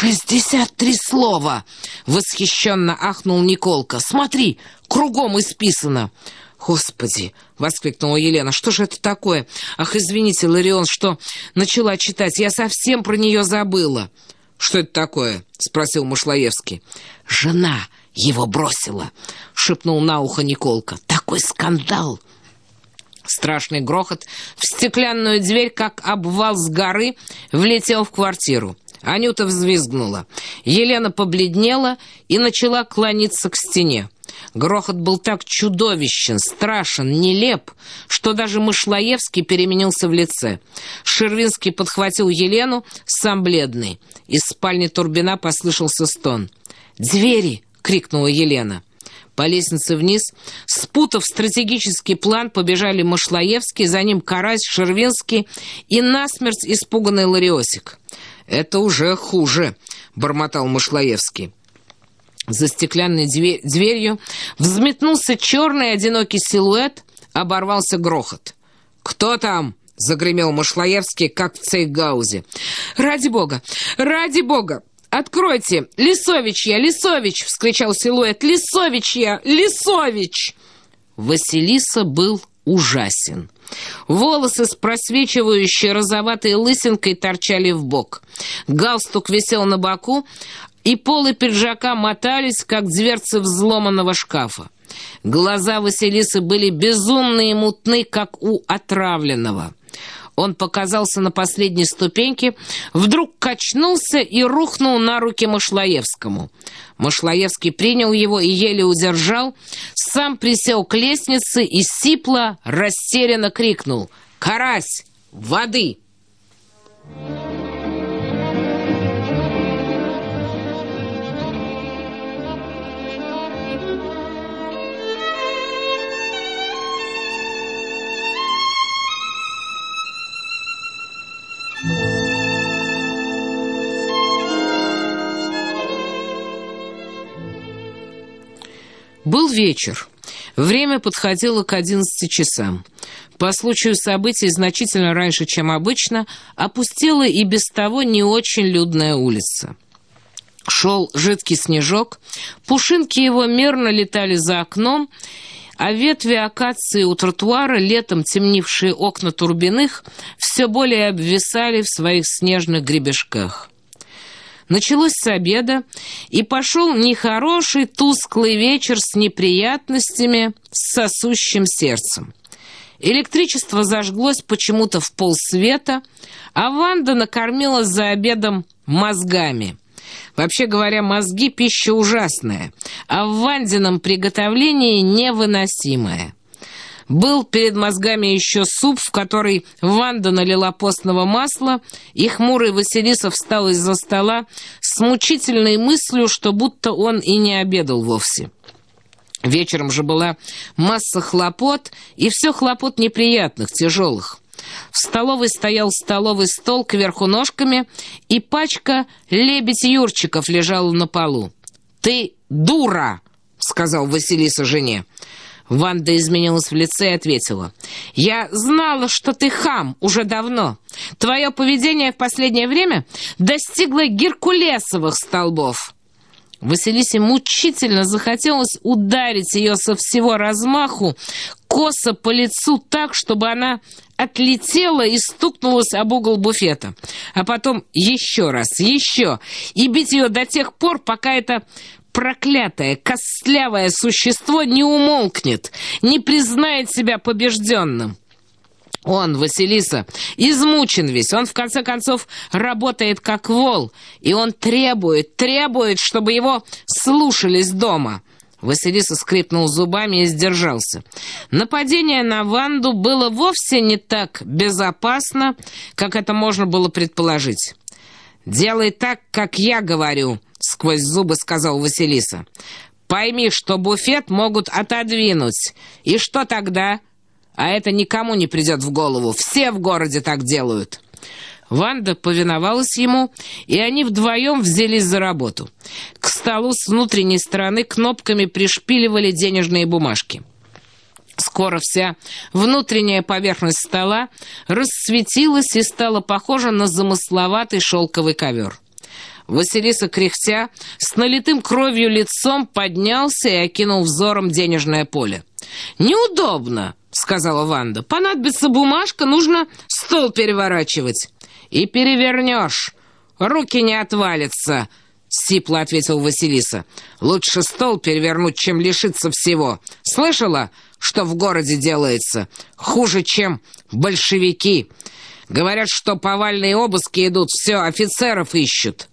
«Шестьдесят три слова!» — восхищенно ахнул Николка. «Смотри, кругом исписано!» «Господи!» — воскликнула Елена. «Что же это такое? Ах, извините, Ларион, что начала читать. Я совсем про нее забыла». «Что это такое?» — спросил Мышлоевский. «Жена его бросила», — шепнул на ухо Николка. «Такой скандал!» Страшный грохот в стеклянную дверь, как обвал с горы, влетел в квартиру. Анюта взвизгнула. Елена побледнела и начала клониться к стене. Грохот был так чудовищен, страшен, нелеп, что даже Мышлоевский переменился в лице. Шервинский подхватил Елену, сам бледный. Из спальни Турбина послышался стон. «Двери!» — крикнула Елена. По лестнице вниз, спутав стратегический план, побежали Машлаевский, за ним Карась, Шервинский и насмерть испуганный Лариосик. «Это уже хуже», — бормотал Машлаевский. За стеклянной дверью взметнулся черный одинокий силуэт, оборвался грохот. «Кто там?» — загремел Машлаевский, как в Цейгаузе. «Ради бога! Ради бога! «Откройте! Лисович я! Лисович!» — вскричал силуэт. «Лисович я! Лисович!» Василиса был ужасен. Волосы с просвечивающей розоватой лысинкой торчали в бок. Галстук висел на боку, и полы пиджака мотались, как дверцы взломанного шкафа. Глаза Василисы были безумные и мутны, как у отравленного. Он показался на последней ступеньке, вдруг качнулся и рухнул на руки Машлаевскому. Машлаевский принял его и еле удержал, сам присел к лестнице и сипло, растерянно крикнул «Карась! Воды!» Был вечер. Время подходило к одиннадцати часам. По случаю событий значительно раньше, чем обычно, опустела и без того не очень людная улица. Шел жидкий снежок, пушинки его мерно летали за окном, а ветви акации у тротуара, летом темнившие окна турбиных, все более обвисали в своих снежных гребешках. Началось с обеда, и пошел нехороший тусклый вечер с неприятностями, с сосущим сердцем. Электричество зажглось почему-то в полсвета, а Ванда накормила за обедом мозгами. Вообще говоря, мозги – пища ужасная, а в Вандином приготовлении невыносимая. Был перед мозгами еще суп, в который Ванда налила постного масла, и хмурый Василиса встал из-за стола с мучительной мыслью, что будто он и не обедал вовсе. Вечером же была масса хлопот, и все хлопот неприятных, тяжелых. В столовой стоял столовый стол кверху ножками, и пачка лебедь Юрчиков лежала на полу. «Ты дура!» — сказал Василиса жене. Ванда изменилась в лице и ответила. «Я знала, что ты хам уже давно. Твое поведение в последнее время достигло геркулесовых столбов». Василисе мучительно захотелось ударить ее со всего размаху, косо по лицу так, чтобы она отлетела и стукнулась об угол буфета. А потом еще раз, еще, и бить ее до тех пор, пока это проклятое, костлявое существо не умолкнет, не признает себя побежденным. Он, Василиса, измучен весь. Он, в конце концов, работает как вол. И он требует, требует, чтобы его слушались дома. Василиса скрипнул зубами и сдержался. Нападение на Ванду было вовсе не так безопасно, как это можно было предположить. «Делай так, как я говорю», — сквозь зубы сказал Василиса. «Пойми, что буфет могут отодвинуть. И что тогда? А это никому не придет в голову. Все в городе так делают». Ванда повиновалась ему, и они вдвоем взялись за работу. К столу с внутренней стороны кнопками пришпиливали денежные бумажки. Скоро вся внутренняя поверхность стола расцветилась и стала похожа на замысловатый шелковый ковер. Василиса, кряхтя, с налитым кровью лицом поднялся и окинул взором денежное поле. «Неудобно», — сказала Ванда. «Понадобится бумажка, нужно стол переворачивать». «И перевернешь. Руки не отвалятся», — сипло ответил Василиса. «Лучше стол перевернуть, чем лишиться всего. Слышала, что в городе делается? Хуже, чем большевики. Говорят, что повальные обыски идут, все, офицеров ищут».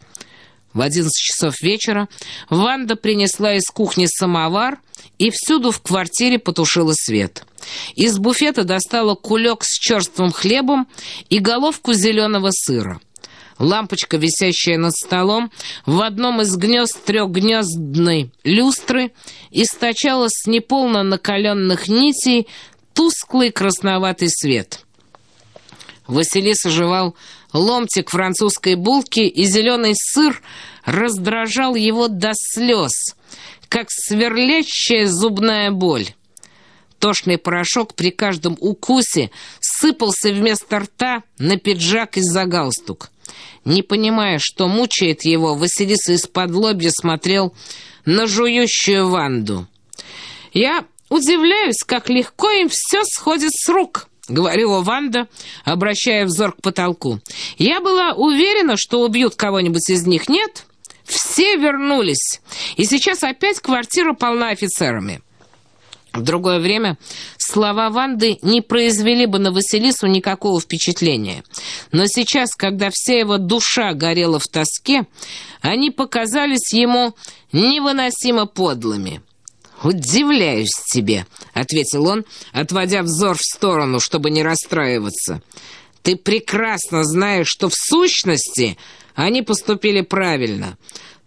В одиннадцать часов вечера Ванда принесла из кухни самовар и всюду в квартире потушила свет. Из буфета достала кулек с черствым хлебом и головку зеленого сыра. Лампочка, висящая над столом, в одном из гнезд трехгнездной люстры источала с неполно накаленных нитей тусклый красноватый свет. Василиса жевал ломтик французской булки, и зеленый сыр раздражал его до слез, как сверлящая зубная боль. Тошный порошок при каждом укусе сыпался вместо рта на пиджак из-за галстук. Не понимая, что мучает его, Василиса из-под лобья смотрел на жующую Ванду. «Я удивляюсь, как легко им все сходит с рук», — говорила Ванда, обращая взор к потолку. «Я была уверена, что убьют кого-нибудь из них. Нет, все вернулись, и сейчас опять квартира полна офицерами». В другое время слова Ванды не произвели бы на Василису никакого впечатления. Но сейчас, когда вся его душа горела в тоске, они показались ему невыносимо подлыми. «Удивляюсь тебе», — ответил он, отводя взор в сторону, чтобы не расстраиваться. «Ты прекрасно знаешь, что в сущности они поступили правильно».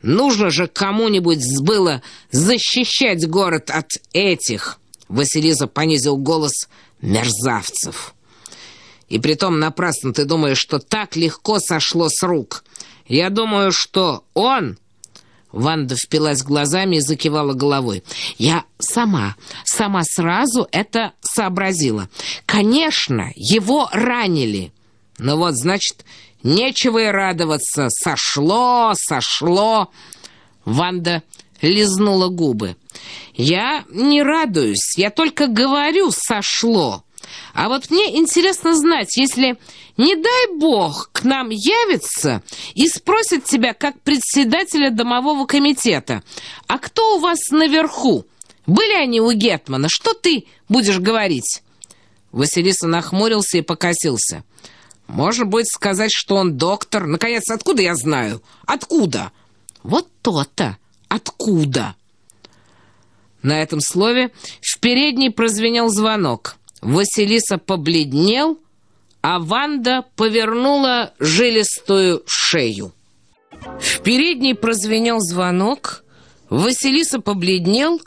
Нужно же кому-нибудь было защищать город от этих, Василиса понизил голос, мерзавцев. И притом напрасно ты думаешь, что так легко сошло с рук. Я думаю, что он... Ванда впилась глазами и закивала головой. «Я сама, сама сразу это сообразила. Конечно, его ранили. Ну вот, значит, Нечего и радоваться. Сошло, сошло. Ванда лизнула губы. Я не радуюсь, я только говорю «сошло». А вот мне интересно знать, если, не дай бог, к нам явится и спросит тебя как председателя домового комитета, а кто у вас наверху? Были они у Гетмана? Что ты будешь говорить?» Василиса нахмурился и покосился. Можно будет сказать, что он доктор. Наконец, откуда я знаю? Откуда? Вот то-то. Откуда? На этом слове в передней прозвенел звонок. Василиса побледнел, а Ванда повернула жилистую шею. В передней прозвенел звонок, Василиса побледнел,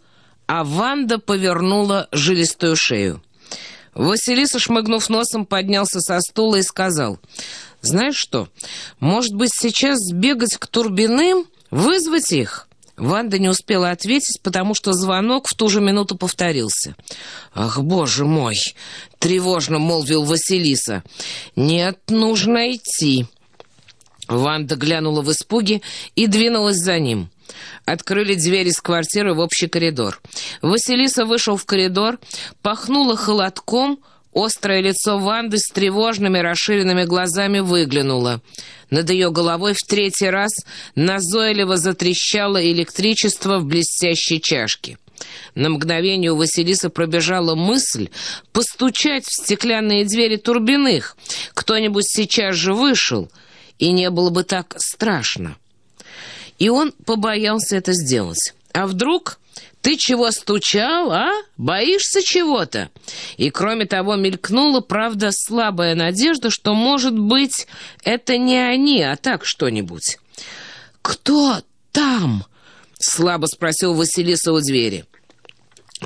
а Ванда повернула жилистую шею. Василиса, шмыгнув носом, поднялся со стула и сказал, «Знаешь что, может быть, сейчас сбегать к Турбиным, вызвать их?» Ванда не успела ответить, потому что звонок в ту же минуту повторился. «Ах, боже мой!» — тревожно молвил Василиса. «Нет, нужно идти». Ванда глянула в испуге и двинулась за ним. Открыли двери из квартиры в общий коридор. Василиса вышел в коридор, пахнула холодком, острое лицо Ванды с тревожными расширенными глазами выглянуло. Над ее головой в третий раз назойливо затрещало электричество в блестящей чашке. На мгновение у Василисы пробежала мысль постучать в стеклянные двери Турбиных. Кто-нибудь сейчас же вышел, и не было бы так страшно. И он побоялся это сделать. А вдруг ты чего стучал, а? Боишься чего-то? И кроме того мелькнула, правда, слабая надежда, что, может быть, это не они, а так что-нибудь. «Кто там?» — слабо спросил Василиса у двери.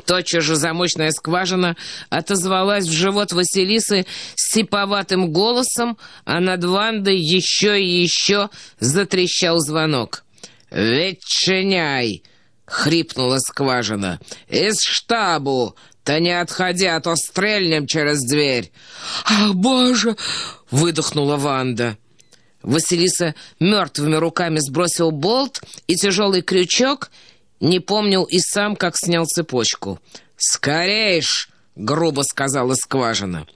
Тотчас же замочная скважина отозвалась в живот Василисы сиповатым голосом, а над Вандой еще и еще затрещал звонок. «Ветчиняй!» — хрипнула скважина. «Из штабу! Да не отходи, а то стрельнем через дверь!» «Ах, боже!» — выдохнула Ванда. Василиса мертвыми руками сбросил болт и тяжелый крючок, не помнил и сам, как снял цепочку. «Скорейш!» — грубо сказала скважина.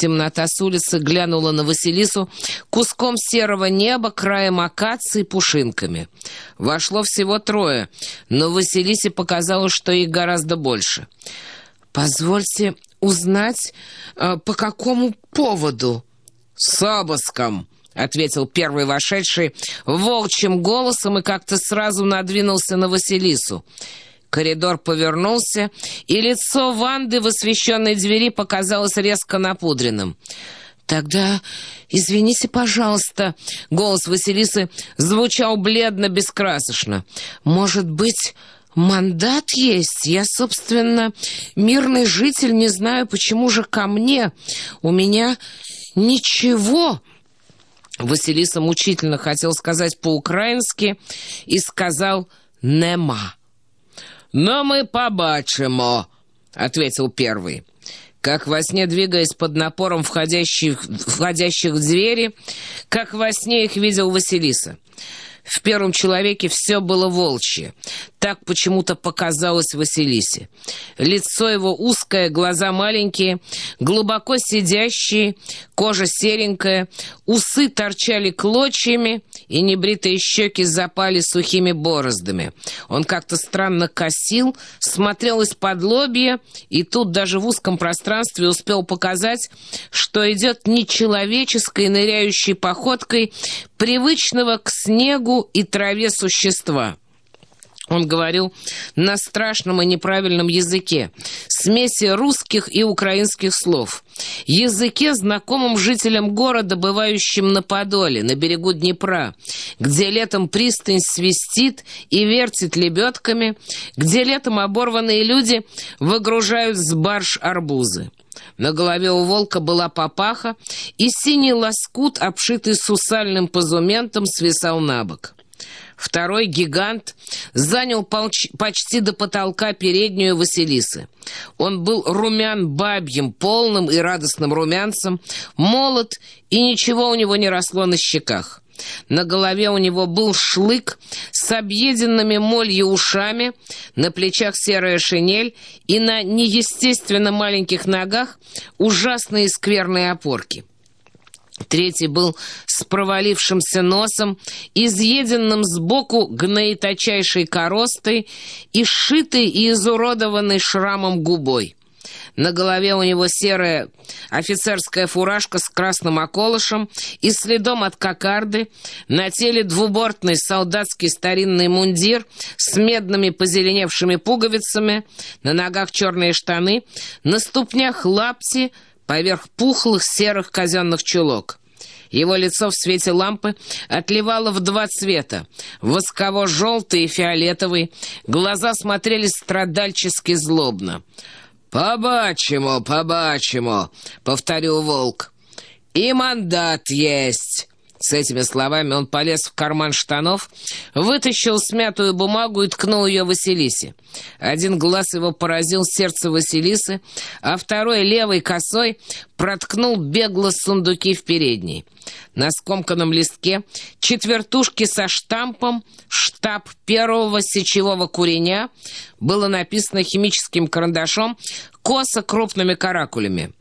Темнота с улицы глянула на Василису куском серого неба, краем акации, пушинками. Вошло всего трое, но Василисе показалось, что их гораздо больше. «Позвольте узнать, э, по какому поводу?» «С обыском», — ответил первый вошедший волчьим голосом и как-то сразу надвинулся на Василису. Коридор повернулся, и лицо Ванды в освещенной двери показалось резко напудренным. «Тогда извините, пожалуйста», — голос Василисы звучал бледно-бескрасочно. «Может быть...» «Мандат есть. Я, собственно, мирный житель, не знаю, почему же ко мне. У меня ничего...» Василиса мучительно хотел сказать по-украински и сказал «нема». «Но мы побачимо», — ответил первый. Как во сне, двигаясь под напором входящих, входящих в двери, как во сне их видел Василиса. В первом человеке все было волчье. Так почему-то показалось Василисе. Лицо его узкое, глаза маленькие, глубоко сидящие, кожа серенькая, усы торчали клочьями, и небритые щеки запали сухими бороздами. Он как-то странно косил, смотрел из-под лобья, и тут даже в узком пространстве успел показать, что идет нечеловеческой ныряющей походкой привычного к снегу и траве существа. Он говорил на страшном и неправильном языке, смеси русских и украинских слов. Языке, знакомым жителям города, бывающим на Подоле, на берегу Днепра, где летом пристань свистит и вертит лебедками, где летом оборванные люди выгружают с барж арбузы. На голове у волка была папаха, и синий лоскут, обшитый сусальным позументом, свисал на бок. Второй гигант занял почти до потолка переднюю Василисы. Он был румян бабьим, полным и радостным румянцем, молод, и ничего у него не росло на щеках. На голове у него был шлык с объеденными молью ушами, на плечах серая шинель и на неестественно маленьких ногах ужасные скверные опорки. Третий был с провалившимся носом, изъеденным сбоку гноиточайшей коростой и сшитой и изуродованной шрамом губой. На голове у него серая офицерская фуражка с красным околышем и следом от кокарды, на теле двубортный солдатский старинный мундир с медными позеленевшими пуговицами, на ногах черные штаны, на ступнях лапти — поверх пухлых серых казенных чулок. Его лицо в свете лампы отливало в два цвета — восково-желтый и фиолетовый. Глаза смотрели страдальчески злобно. «Побачимо, побачимо», — повторил волк. «И мандат есть». С этими словами он полез в карман штанов, вытащил смятую бумагу и ткнул ее Василисе. Один глаз его поразил сердце Василисы, а второй, левой косой, проткнул бегло сундуки в передней. На скомканном листке четвертушки со штампом «Штаб первого сечевого куреня» было написано химическим карандашом косо крупными каракулями.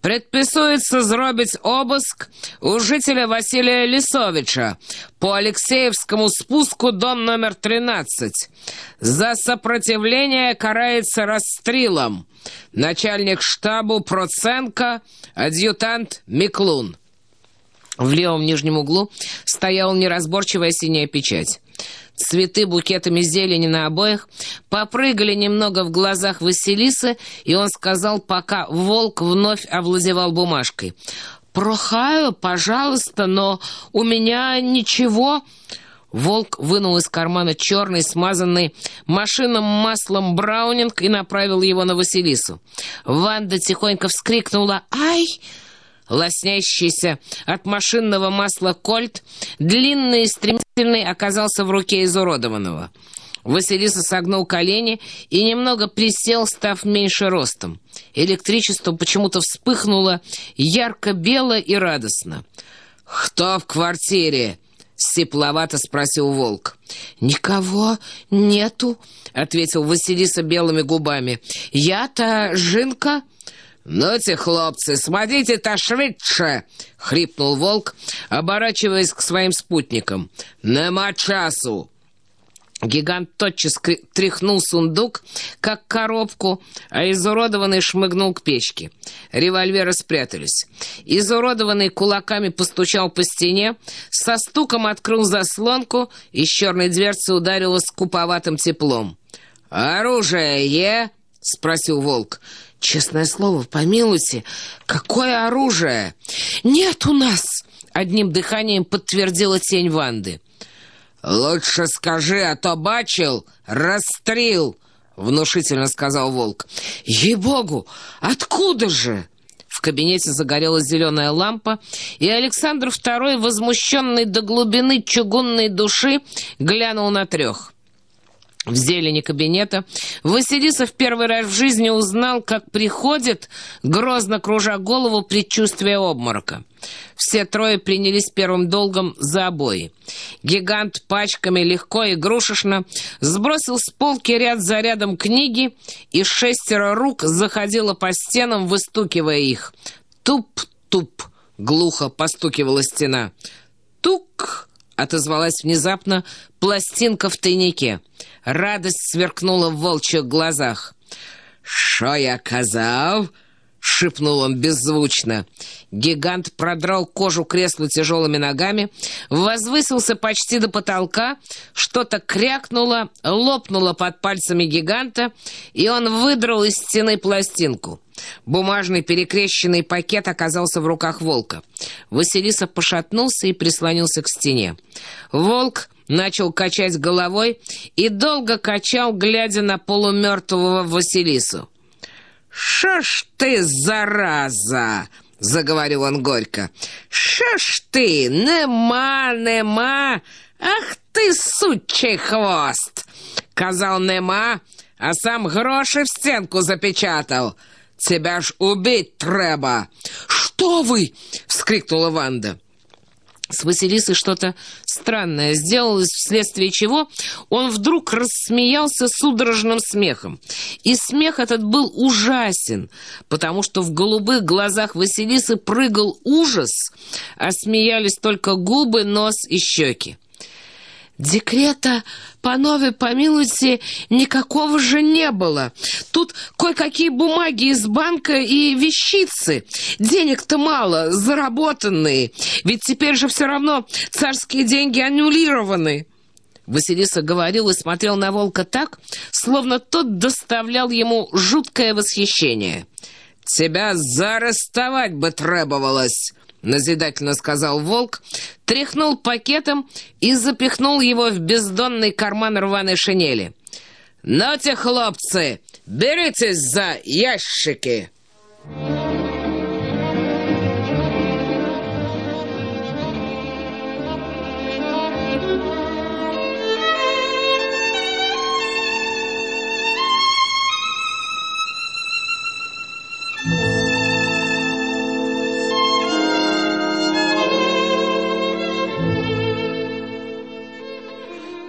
Предписується зробить обыск у жителя Василия Лисовича по Алексеевскому спуску, дом номер 13. За сопротивление карается расстрелом. Начальник штабу Проценко, адъютант Миклун. В левом нижнем углу стояла неразборчивая синяя печать. Цветы букетами зелени на обоих попрыгали немного в глазах Василисы, и он сказал, пока волк вновь овладевал бумажкой. «Прохаю, пожалуйста, но у меня ничего...» Волк вынул из кармана черный, смазанный машинным маслом браунинг и направил его на Василису. Ванда тихонько вскрикнула «Ай!» Лоснящийся от машинного масла кольт, длинный и стремительный, оказался в руке изуродованного. Василиса согнул колени и немного присел, став меньше ростом. Электричество почему-то вспыхнуло ярко-бело и радостно. «Кто в квартире?» — сипловато спросил волк. «Никого нету», — ответил Василиса белыми губами. «Я-то Жинка». «Ну-те, хлопцы, смотрите-то швидше!» — хрипнул волк, оборачиваясь к своим спутникам. «Нема часу!» Гигант тотчас тряхнул сундук, как коробку, а изуродованный шмыгнул к печке. Револьверы спрятались. Изуродованный кулаками постучал по стене, со стуком открыл заслонку, и с черной дверцы ударило скуповатым теплом. «Оружие — спросил волк. «Честное слово, помилуйте, какое оружие?» «Нет у нас!» — одним дыханием подтвердила тень Ванды. «Лучше скажи, а то бачил, расстрел!» — внушительно сказал волк. «Ей-богу, откуда же?» В кабинете загорелась зеленая лампа, и Александр II, возмущенный до глубины чугунной души, глянул на трех. В зелени кабинета Василиса в первый раз в жизни узнал, как приходит, грозно кружа голову, предчувствие обморока. Все трое принялись первым долгом за обои. Гигант пачками легко и игрушечно сбросил с полки ряд за рядом книги, и шестеро рук заходило по стенам, выстукивая их. Туп-туп глухо постукивала стена. Тук! отозвалась внезапно пластинка в тайнике. Радость сверкнула в волчьих глазах. «Шо я казав?» — шепнул он беззвучно. Гигант продрал кожу кресла тяжелыми ногами, возвысился почти до потолка, что-то крякнуло, лопнуло под пальцами гиганта, и он выдрал из стены пластинку. Бумажный перекрещенный пакет оказался в руках волка. Василиса пошатнулся и прислонился к стене. Волк начал качать головой и долго качал, глядя на полумертвого Василису. «Шо ж ты, зараза!» — заговорил он горько. «Шо ж ты, нема, нема! Ах ты, сучий хвост!» Казал нема, а сам гроши в стенку запечатал. «Тебя ж убить треба!» «Что вы?» — вскрикнула Ванда. С Василисой что-то странное сделалось, вследствие чего он вдруг рассмеялся судорожным смехом. И смех этот был ужасен, потому что в голубых глазах Василисы прыгал ужас, а смеялись только губы, нос и щеки. Декрета, панове, помилуйте, никакого же не было. Тут кое-какие бумаги из банка и вещицы. Денег-то мало, заработанные. Ведь теперь же все равно царские деньги аннулированы. Василиса говорил и смотрел на волка так, словно тот доставлял ему жуткое восхищение. «Тебя зарастовать бы требовалось!» — назидательно сказал волк, тряхнул пакетом и запихнул его в бездонный карман рваной шинели. «Ну-те, хлопцы, беритесь за ящики!»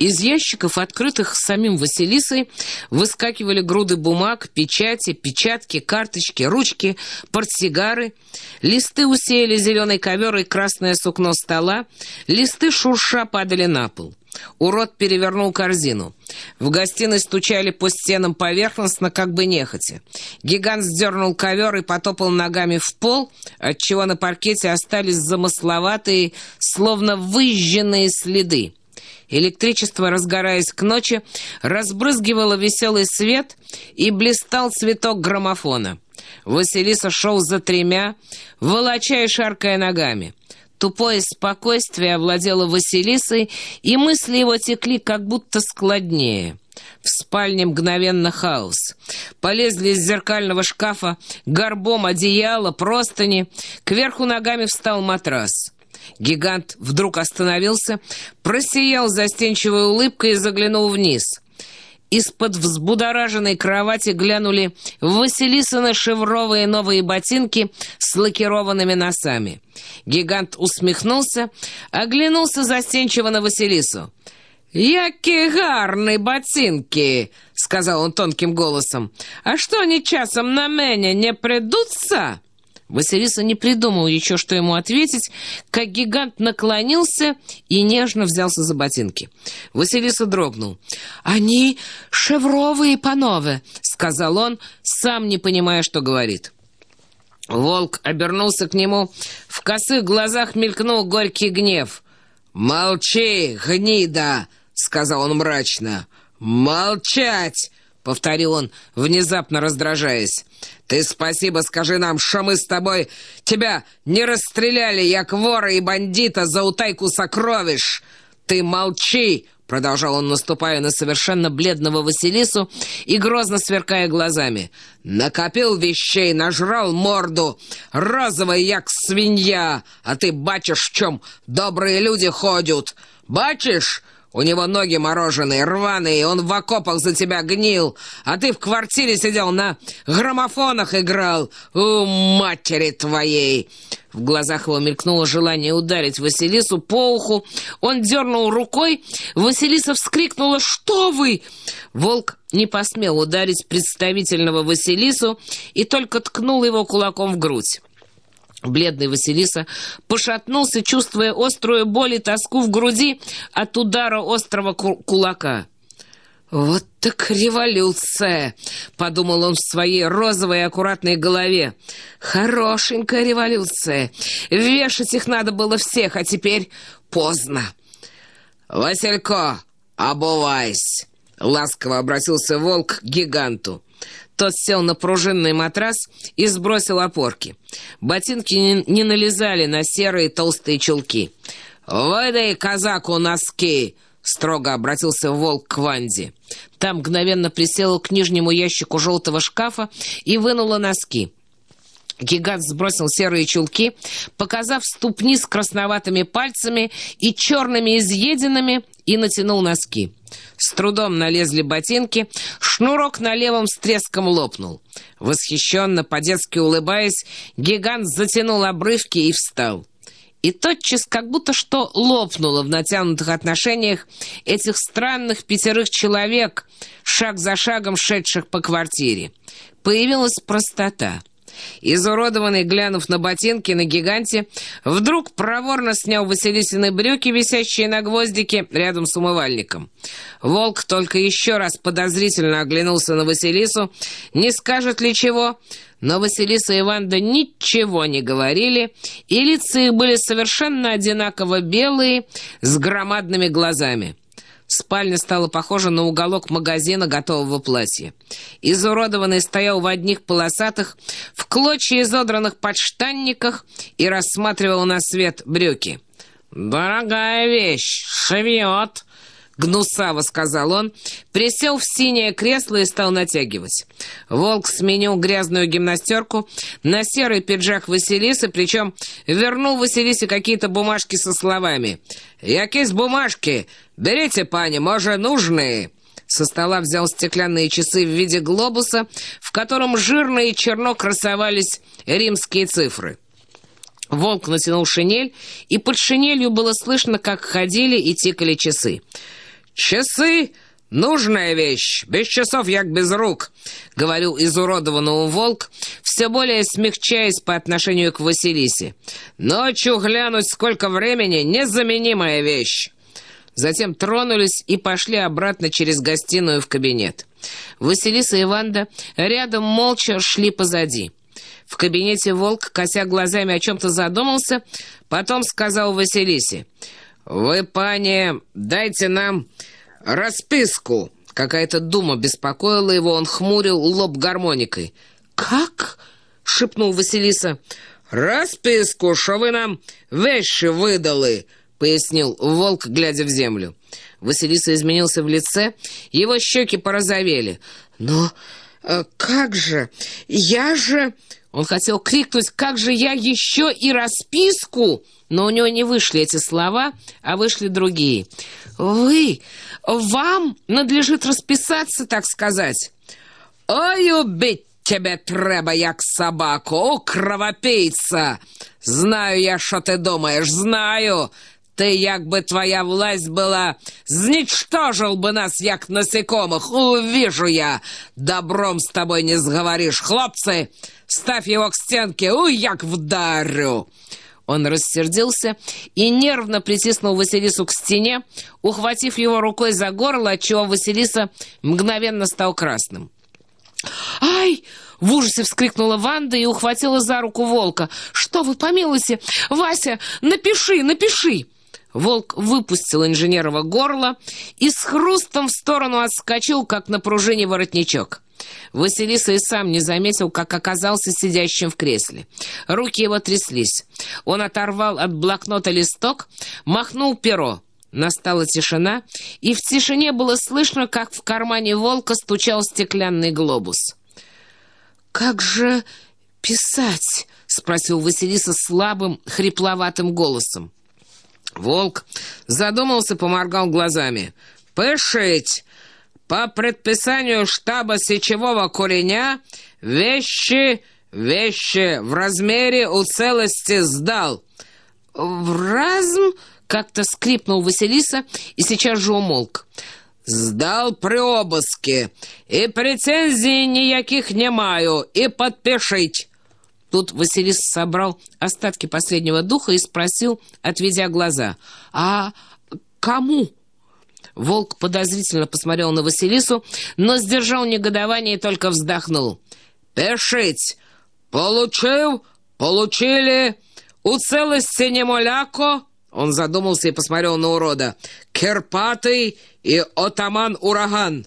Из ящиков, открытых самим Василисой, выскакивали груды бумаг, печати, печатки, карточки, ручки, портсигары. Листы усеяли зеленый ковер и красное сукно стола. Листы шурша падали на пол. Урод перевернул корзину. В гостиной стучали по стенам поверхностно, как бы нехотя. Гигант сдернул ковер и потопал ногами в пол, отчего на паркете остались замысловатые, словно выжженные следы. Электричество, разгораясь к ночи, разбрызгивало веселый свет и блистал цветок граммофона. Василиса шел за тремя, волоча и шаркая ногами. Тупое спокойствие овладело Василисой, и мысли его текли как будто складнее. В спальне мгновенно хаос. Полезли из зеркального шкафа горбом одеяло, простыни. Кверху ногами встал матрас. Гигант вдруг остановился, просиял застенчивой улыбкой и заглянул вниз. из-под взбудораженной кровати глянули Василисаны шевровые новые ботинки с лакированными носами. Гигант усмехнулся, оглянулся застенчиво на Василису. «Які гарні ботинки!» — сказал он тонким голосом. «А что они часом на меня не придутся?» Василиса не придумал еще, что ему ответить, как гигант наклонился и нежно взялся за ботинки. Василиса дрогнул. «Они шевровые, панове!» — сказал он, сам не понимая, что говорит. Волк обернулся к нему. В косых глазах мелькнул горький гнев. «Молчи, гнида!» — сказал он мрачно. «Молчать!» — повторил он, внезапно раздражаясь. «Ты спасибо скажи нам, что мы с тобой тебя не расстреляли, як вора и бандита за утайку сокровищ! Ты молчи!» Продолжал он, наступая на совершенно бледного Василису и грозно сверкая глазами. «Накопил вещей, нажрал морду, розовый, як свинья, а ты бачишь, в чем добрые люди ходят. Бачишь, у него ноги мороженые, рваные, он в окопах за тебя гнил, а ты в квартире сидел, на граммофонах играл. У матери твоей!» В глазах его мелькнуло желание ударить Василису по уху. Он дернул рукой. Василиса вскрикнула «Что вы?». Волк не посмел ударить представительного Василису и только ткнул его кулаком в грудь. Бледный Василиса пошатнулся, чувствуя острую боль и тоску в груди от удара острого кулака. «Вот так революция!» — подумал он в своей розовой аккуратной голове. «Хорошенькая революция! Вешать их надо было всех, а теперь поздно!» «Василько, обувайся!» — ласково обратился волк к гиганту. Тот сел на пружинный матрас и сбросил опорки. Ботинки не, не налезали на серые толстые чулки. «Выдай казаку носки!» — строго обратился волк к Ванде. Там мгновенно присела к нижнему ящику желтого шкафа и вынула носки. Гигант сбросил серые чулки, показав ступни с красноватыми пальцами и черными изъеденными, и натянул носки. С трудом налезли ботинки, шнурок на левом с треском лопнул. Восхищенно, по-детски улыбаясь, гигант затянул обрывки и встал. И тотчас как будто что лопнуло в натянутых отношениях этих странных пятерых человек, шаг за шагом шедших по квартире. Появилась простота — Изуродованный, глянув на ботинки на гиганте, вдруг проворно снял Василисины брюки, висящие на гвоздике рядом с умывальником. Волк только еще раз подозрительно оглянулся на Василису, не скажет ли чего, но Василиса и Ванда ничего не говорили, и лица их были совершенно одинаково белые, с громадными глазами. Спальня стала похожа на уголок магазина готового платья. Изуродованный стоял в одних полосатых, в клочья изодранных подштанниках и рассматривал на свет брюки. «Дорогая вещь, шевьет!» Гнусаво сказал он, присел в синее кресло и стал натягивать. Волк сменил грязную гимнастерку на серый пиджак Василисы, причем вернул Василисе какие-то бумажки со словами «Якись бумажки! Берите, пани, може, нужные!» Со стола взял стеклянные часы в виде глобуса, в котором жирно и черно красовались римские цифры. Волк натянул шинель, и под шинелью было слышно, как ходили и тикали часы. «Часы — нужная вещь, без часов як без рук», — говорил изуродованному волк, все более смягчаясь по отношению к Василисе. «Ночью глянуть, сколько времени — незаменимая вещь». Затем тронулись и пошли обратно через гостиную в кабинет. Василиса и Ванда рядом молча шли позади. В кабинете волк, кося глазами, о чем-то задумался, потом сказал Василисе, «Вы, пани, дайте нам расписку!» Какая-то дума беспокоила его, он хмурил лоб гармоникой. «Как?» — шепнул Василиса. «Расписку, что вы нам вещи выдали!» — пояснил волк, глядя в землю. Василиса изменился в лице, его щеки порозовели. «Но э, как же, я же...» Он хотел крикнуть «Как же я еще и расписку!» Но у него не вышли эти слова, а вышли другие. «Вы, вам надлежит расписаться, так сказать». «Ой, убить тебе треба, як собаку, о, кровопийца! Знаю я, що ти думаєш, знаю!» Ты, як бы твоя власть была, зничтожил бы нас, як насекомых. Увижу я, добром с тобой не сговоришь. Хлопцы, ставь его к стенке, уй, як вдарю!» Он рассердился и нервно притиснул Василису к стене, ухватив его рукой за горло, отчего Василиса мгновенно стал красным. «Ай!» — в ужасе вскрикнула Ванда и ухватила за руку волка. «Что вы, помилуйте! Вася, напиши, напиши!» Волк выпустил инженерова горло и с хрустом в сторону отскочил, как на пружине воротничок. Василиса и сам не заметил, как оказался сидящим в кресле. Руки его тряслись. Он оторвал от блокнота листок, махнул перо. Настала тишина, и в тишине было слышно, как в кармане волка стучал стеклянный глобус. «Как же писать?» — спросил Василиса слабым, хрипловатым голосом. Волк задумался, поморгал глазами. «Пышить! По предписанию штаба сечевого куреня вещи, вещи в размере у целости сдал». «В разм?» — как-то скрипнул Василиса и сейчас же умолк. «Сдал при обыске, и претензий никаких не маю, и подпишить». Тут Василис собрал остатки последнего духа и спросил, отведя глаза, «А кому?» Волк подозрительно посмотрел на Василису, но сдержал негодование и только вздохнул. «Пишить! Получил? Получили? У целости не моляко?» Он задумался и посмотрел на урода. «Керпатый и отаман-ураган!»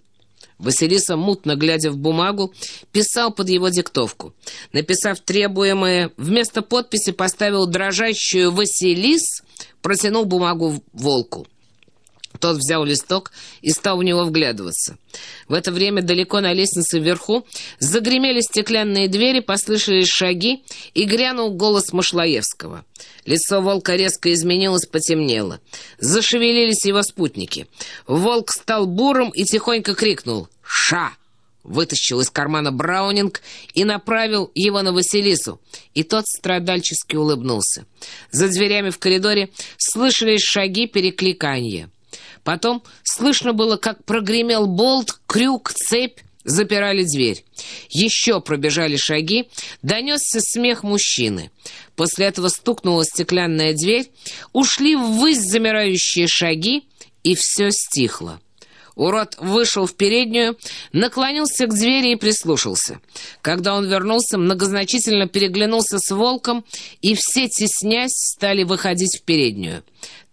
Василиса, мутно глядя в бумагу, писал под его диктовку. Написав требуемое, вместо подписи поставил дрожащую «Василис», протянул бумагу волку. Тот взял листок и стал в него вглядываться. В это время далеко на лестнице вверху загремели стеклянные двери, послышались шаги, и грянул голос Машлаевского. Лицо волка резко изменилось, потемнело. Зашевелились его спутники. Волк стал буром и тихонько крикнул «Ша!» Вытащил из кармана Браунинг и направил его на Василису, и тот страдальчески улыбнулся. За дверями в коридоре слышались шаги перекликания. Потом слышно было, как прогремел болт, крюк, цепь, запирали дверь. Еще пробежали шаги, донесся смех мужчины. После этого стукнула стеклянная дверь, ушли ввысь замирающие шаги, и все стихло. Урод вышел в переднюю, наклонился к двери и прислушался. Когда он вернулся, многозначительно переглянулся с волком, и все, теснясь, стали выходить в переднюю.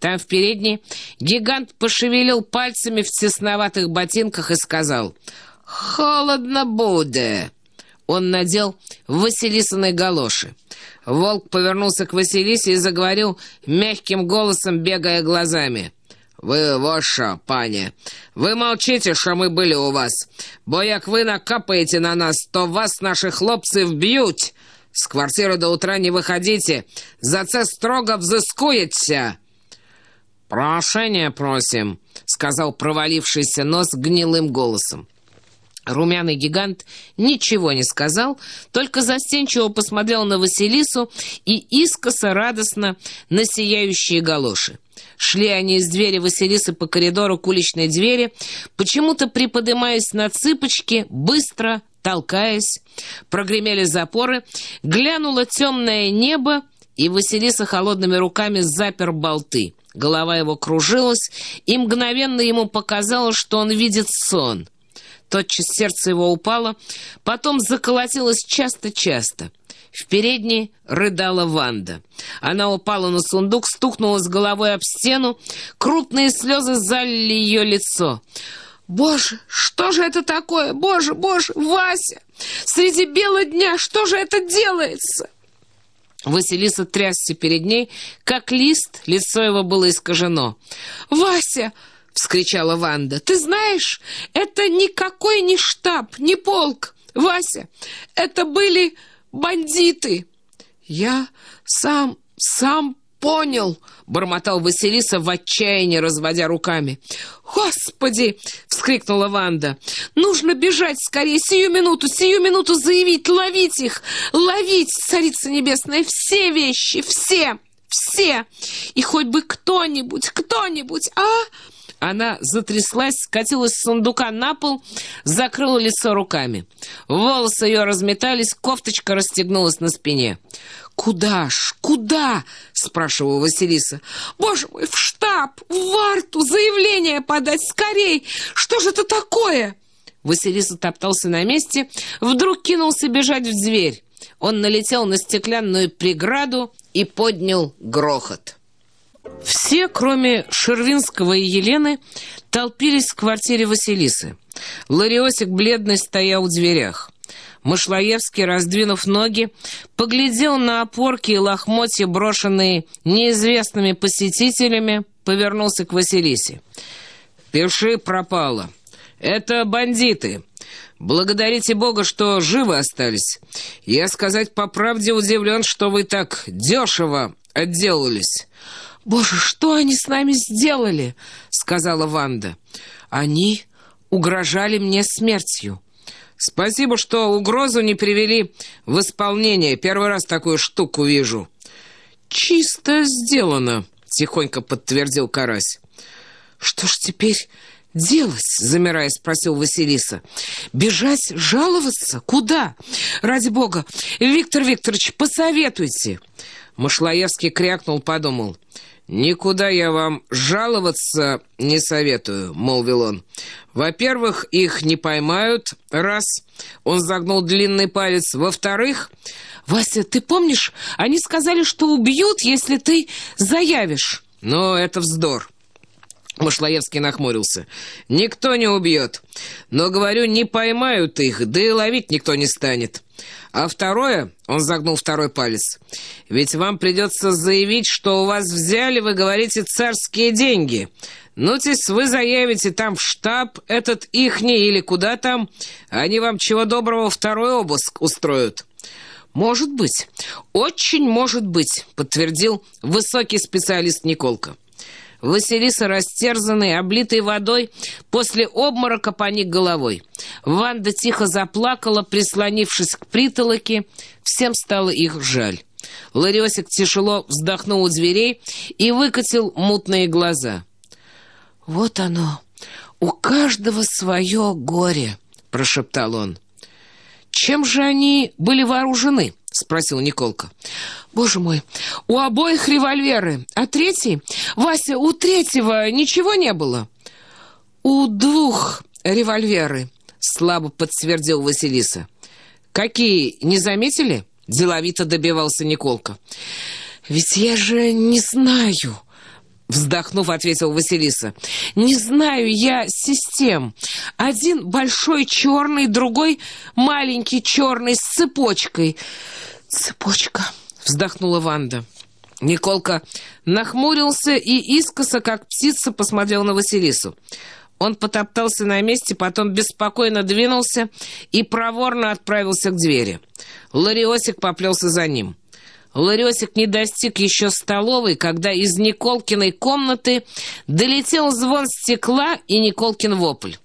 Там, в передней, гигант пошевелил пальцами в тесноватых ботинках и сказал «Холодно будет!» Он надел Василисиной галоши. Волк повернулся к Василисе и заговорил мягким голосом, бегая глазами. «Вы ваша, пані, ви молчите, що ми були у вас, бо як ви накапаєте на нас, то вас наші хлопці вб'ють. З квартири до утра не виходите, за це строго взыскується». «Прошение просим», — сказал провалившийся нос гнилым голосом. Румяный гигант ничего не сказал, только застенчиво посмотрел на Василису и искоса радостно на сияющие галоши. Шли они из двери Василисы по коридору к уличной двери, почему-то приподымаясь на цыпочки, быстро, толкаясь. Прогремели запоры, глянуло темное небо, и Василиса холодными руками запер болты. Голова его кружилась, и мгновенно ему показалось, что он видит сон. Тотчас сердце его упало, потом заколотилось часто-часто. В передней рыдала Ванда. Она упала на сундук, стукнула с головой об стену. Крупные слезы залили ее лицо. «Боже, что же это такое? Боже, боже, Вася! Среди бела дня что же это делается?» Василиса трясся перед ней, как лист, лицо его было искажено. «Вася!» — вскричала Ванда. «Ты знаешь, это никакой не штаб, не полк, Вася, это были бандиты!» «Я сам, сам понял!» — бормотал Василиса в отчаянии, разводя руками. «Господи!» — вскрикнула Ванда. «Нужно бежать скорее, сию минуту, сию минуту заявить, ловить их! Ловить, Царица Небесная, все вещи, все, все! И хоть бы кто-нибудь, кто-нибудь, а...» Она затряслась, скатилась с сундука на пол, закрыла лицо руками. Волосы ее разметались, кофточка расстегнулась на спине. «Куда ж? Куда?» — спрашивала Василиса. «Боже мой, в штаб, в варту, заявление подать, скорей! Что же это такое?» Василиса топтался на месте, вдруг кинулся бежать в дверь. Он налетел на стеклянную преграду и поднял грохот. Все, кроме Шервинского и Елены, толпились в квартире Василисы. Лариосик бледный стоял в дверях. Мышлоевский, раздвинув ноги, поглядел на опорки и лохмотья, брошенные неизвестными посетителями, повернулся к Василисе. «Пиши пропало. Это бандиты. Благодарите Бога, что живы остались. Я, сказать по правде, удивлен, что вы так дешево отделались». «Боже, что они с нами сделали?» — сказала Ванда. «Они угрожали мне смертью». «Спасибо, что угрозу не привели в исполнение. Первый раз такую штуку вижу». «Чисто сделано», — тихонько подтвердил Карась. «Что ж теперь делать?» — замирая, спросил Василиса. «Бежать, жаловаться? Куда? Ради бога! Виктор Викторович, посоветуйте!» Машлаевский крякнул, подумал. «Никуда я вам жаловаться не советую», — молвил он. «Во-первых, их не поймают, раз». Он загнул длинный палец. «Во-вторых...» «Вася, ты помнишь, они сказали, что убьют, если ты заявишь». «Но это вздор». Машлаевский нахмурился. «Никто не убьет. Но, говорю, не поймают их, да и ловить никто не станет. А второе, он загнул второй палец, ведь вам придется заявить, что у вас взяли, вы говорите, царские деньги. Ну-тесь, вы заявите там в штаб этот ихний или куда там, они вам чего доброго второй обыск устроят». «Может быть, очень может быть», — подтвердил высокий специалист Николка. Василиса, растерзанный, облитый водой, после обморока поник головой. Ванда тихо заплакала, прислонившись к притолоке. Всем стало их жаль. Лариосик тяжело вздохнул у дверей и выкатил мутные глаза. «Вот оно, у каждого свое горе», — прошептал он. «Чем же они были вооружены?» — спросил Николка. «Боже мой, у обоих револьверы, а третий? Вася, у третьего ничего не было?» «У двух револьверы», — слабо подтвердил Василиса. «Какие, не заметили?» — деловито добивался Николка. «Ведь я же не знаю», Вздохнув, ответил Василиса. «Не знаю я систем. Один большой черный, другой маленький черный с цепочкой». «Цепочка», — вздохнула Ванда. Николка нахмурился и искоса, как птица, посмотрел на Василису. Он потоптался на месте, потом беспокойно двинулся и проворно отправился к двери. Лариосик поплелся за ним. Ларесик не достиг еще столовой, когда из Николкиной комнаты долетел звон стекла и Николкин вопль.